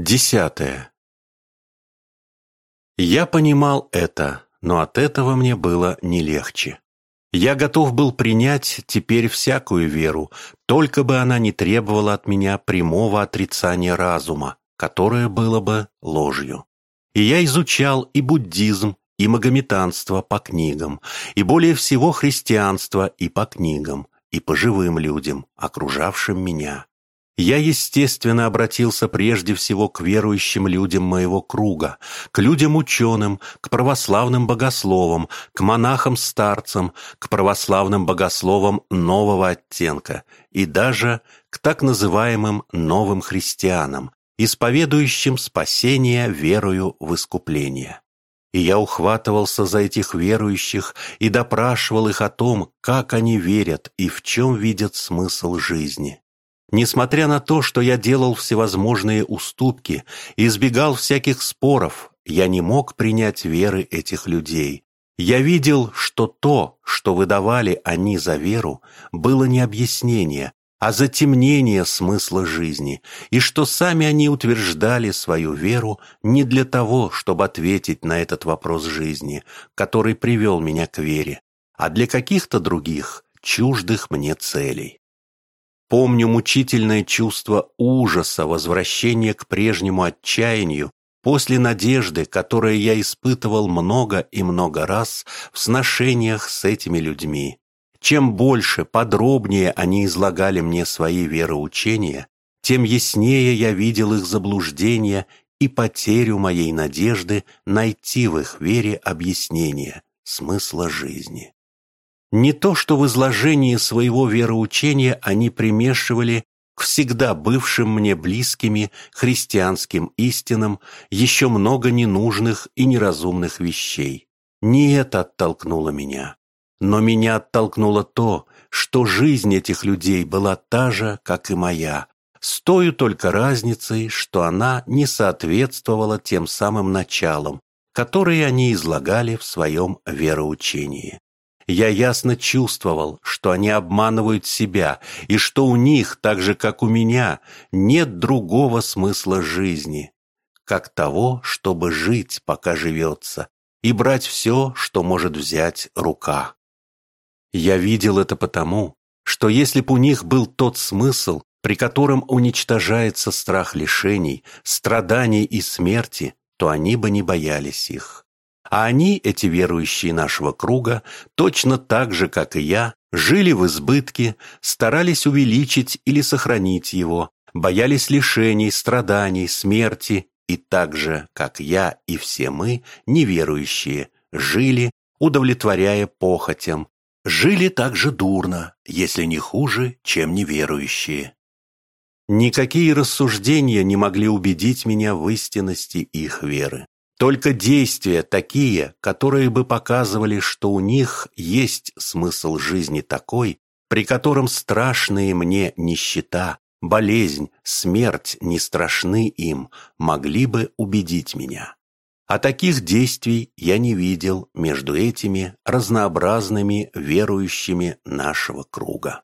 Десятое. Я понимал это, но от этого мне было не легче. Я готов был принять теперь всякую веру, только бы она не требовала от меня прямого отрицания разума, которое было бы ложью. И я изучал и буддизм, и магометанство по книгам, и более всего христианство и по книгам, и по живым людям, окружавшим меня. Я, естественно, обратился прежде всего к верующим людям моего круга, к людям-ученым, к православным богословам, к монахам-старцам, к православным богословам нового оттенка и даже к так называемым новым христианам, исповедующим спасение верою в искупление. И я ухватывался за этих верующих и допрашивал их о том, как они верят и в чем видят смысл жизни. Несмотря на то, что я делал всевозможные уступки избегал всяких споров, я не мог принять веры этих людей. Я видел, что то, что выдавали они за веру, было не объяснение, а затемнение смысла жизни, и что сами они утверждали свою веру не для того, чтобы ответить на этот вопрос жизни, который привел меня к вере, а для каких-то других, чуждых мне целей. Помню мучительное чувство ужаса, возвращения к прежнему отчаянию, после надежды, которое я испытывал много и много раз в сношениях с этими людьми. Чем больше, подробнее они излагали мне свои вероучения, тем яснее я видел их заблуждения и потерю моей надежды найти в их вере объяснение смысла жизни. Не то, что в изложении своего вероучения они примешивали к всегда бывшим мне близкими христианским истинам еще много ненужных и неразумных вещей. Не это оттолкнуло меня. Но меня оттолкнуло то, что жизнь этих людей была та же, как и моя, с той только разницей, что она не соответствовала тем самым началам, которые они излагали в своем вероучении. Я ясно чувствовал, что они обманывают себя, и что у них, так же как у меня, нет другого смысла жизни, как того, чтобы жить, пока живется, и брать все, что может взять рука. Я видел это потому, что если б у них был тот смысл, при котором уничтожается страх лишений, страданий и смерти, то они бы не боялись их. А они, эти верующие нашего круга, точно так же, как и я, жили в избытке, старались увеличить или сохранить его, боялись лишений, страданий, смерти, и так же, как я и все мы, неверующие, жили, удовлетворяя похотям, жили так же дурно, если не хуже, чем неверующие. Никакие рассуждения не могли убедить меня в истинности их веры. Только действия такие, которые бы показывали, что у них есть смысл жизни такой, при котором страшные мне нищета, болезнь, смерть не страшны им, могли бы убедить меня. А таких действий я не видел между этими разнообразными верующими нашего круга.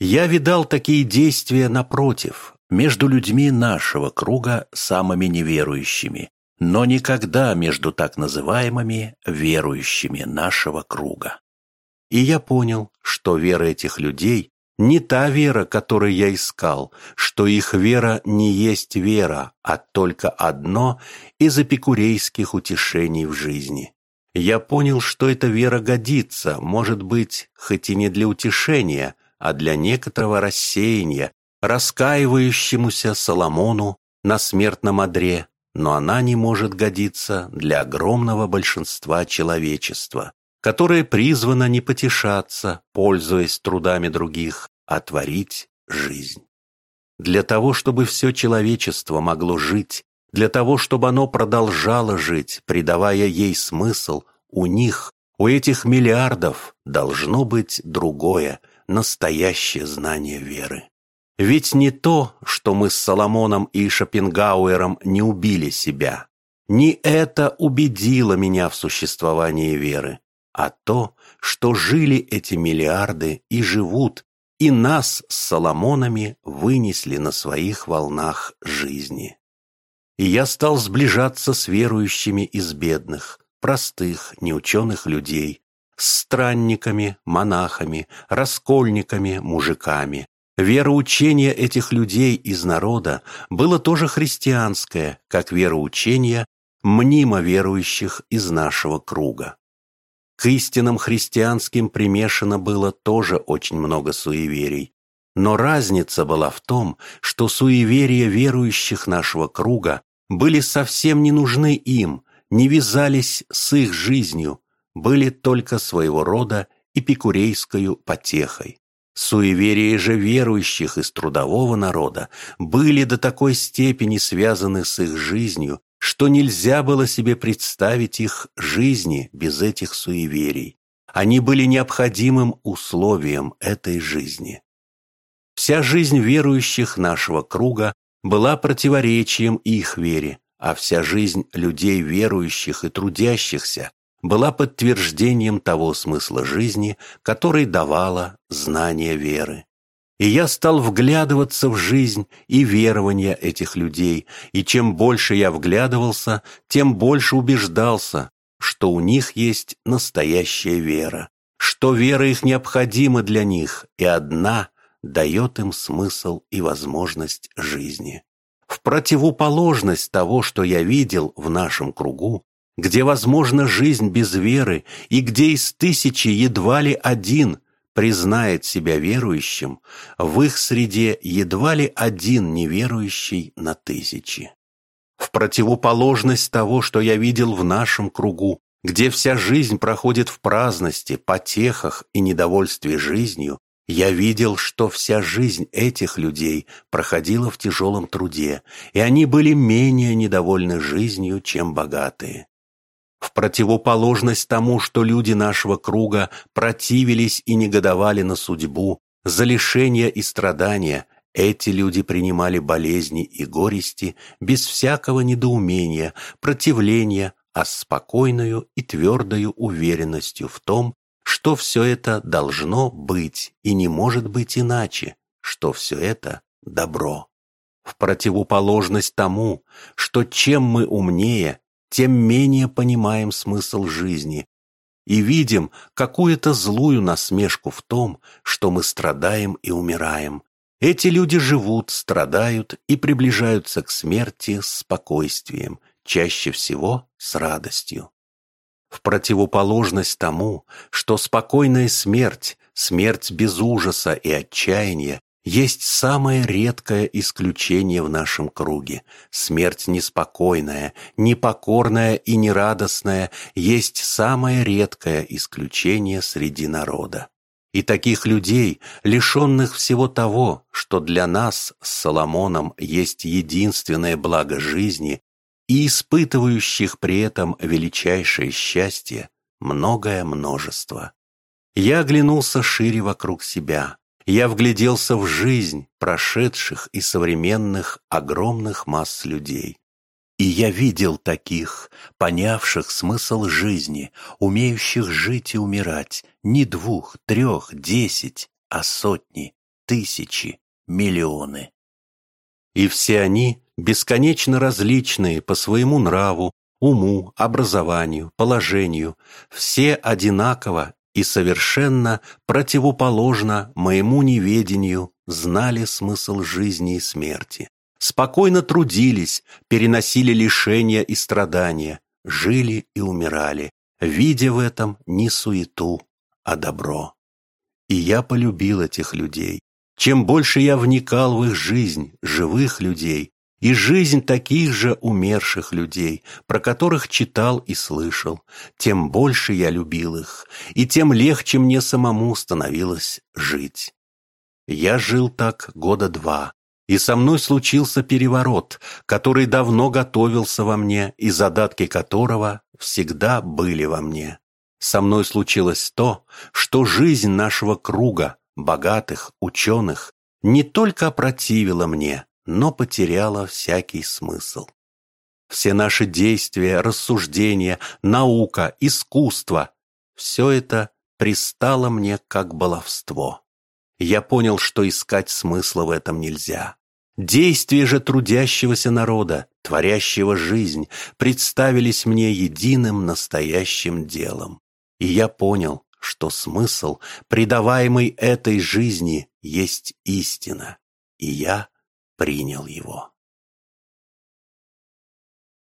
Я видал такие действия напротив, между людьми нашего круга самыми неверующими, но никогда между так называемыми верующими нашего круга. И я понял, что вера этих людей не та вера, которую я искал, что их вера не есть вера, а только одно из эпикурейских утешений в жизни. Я понял, что эта вера годится, может быть, хоть и не для утешения, а для некоторого рассеяния, раскаивающемуся Соломону на смертном одре, но она не может годиться для огромного большинства человечества, которое призвано не потешаться, пользуясь трудами других, а творить жизнь. Для того, чтобы все человечество могло жить, для того, чтобы оно продолжало жить, придавая ей смысл, у них, у этих миллиардов, должно быть другое, настоящее знание веры. Ведь не то, что мы с Соломоном и Шопенгауэром не убили себя. Не это убедило меня в существовании веры, а то, что жили эти миллиарды и живут, и нас с Соломонами вынесли на своих волнах жизни. и я стал сближаться с верующими из бедных, простых, неученых людей, с странниками, монахами, раскольниками, мужиками. Вероучение этих людей из народа было тоже христианское, как вероучение мнимо верующих из нашего круга. К истинам христианским примешано было тоже очень много суеверий. Но разница была в том, что суеверия верующих нашего круга были совсем не нужны им, не вязались с их жизнью, были только своего рода эпикурейскую потехой. Суеверия же верующих из трудового народа были до такой степени связаны с их жизнью, что нельзя было себе представить их жизни без этих суеверий. Они были необходимым условием этой жизни. Вся жизнь верующих нашего круга была противоречием их вере, а вся жизнь людей верующих и трудящихся была подтверждением того смысла жизни, который давала знание веры. И я стал вглядываться в жизнь и верования этих людей, и чем больше я вглядывался, тем больше убеждался, что у них есть настоящая вера, что вера их необходима для них, и одна дает им смысл и возможность жизни. В противоположность того, что я видел в нашем кругу, где возможна жизнь без веры и где из тысячи едва ли один признает себя верующим, в их среде едва ли один неверующий на тысячи. В противоположность того, что я видел в нашем кругу, где вся жизнь проходит в праздности, потехах и недовольстве жизнью, я видел, что вся жизнь этих людей проходила в тяжелом труде, и они были менее недовольны жизнью, чем богатые. В противоположность тому, что люди нашего круга противились и негодовали на судьбу, за лишения и страдания, эти люди принимали болезни и горести без всякого недоумения, противления, а с спокойною и твердою уверенностью в том, что все это должно быть и не может быть иначе, что все это добро. В противоположность тому, что чем мы умнее, тем менее понимаем смысл жизни и видим какую-то злую насмешку в том, что мы страдаем и умираем. Эти люди живут, страдают и приближаются к смерти с спокойствием, чаще всего с радостью. В противоположность тому, что спокойная смерть, смерть без ужаса и отчаяния, есть самое редкое исключение в нашем круге. Смерть неспокойная, непокорная и нерадостная есть самое редкое исключение среди народа. И таких людей, лишенных всего того, что для нас с Соломоном есть единственное благо жизни, и испытывающих при этом величайшее счастье, многое множество. Я оглянулся шире вокруг себя, я вгляделся в жизнь прошедших и современных огромных масс людей. И я видел таких, понявших смысл жизни, умеющих жить и умирать, не двух, трех, десять, а сотни, тысячи, миллионы. И все они бесконечно различные по своему нраву, уму, образованию, положению, все одинаково и совершенно противоположно моему неведению знали смысл жизни и смерти. Спокойно трудились, переносили лишения и страдания, жили и умирали, видя в этом не суету, а добро. И я полюбил этих людей. Чем больше я вникал в их жизнь, живых людей, и жизнь таких же умерших людей, про которых читал и слышал, тем больше я любил их, и тем легче мне самому становилось жить. Я жил так года два, и со мной случился переворот, который давно готовился во мне и задатки которого всегда были во мне. Со мной случилось то, что жизнь нашего круга, богатых, ученых, не только опротивила мне, но потеряла всякий смысл. Все наши действия, рассуждения, наука, искусство – все это пристало мне как баловство. Я понял, что искать смысла в этом нельзя. Действия же трудящегося народа, творящего жизнь, представились мне единым настоящим делом. И я понял, что смысл, придаваемый этой жизни, есть истина, и я принял его.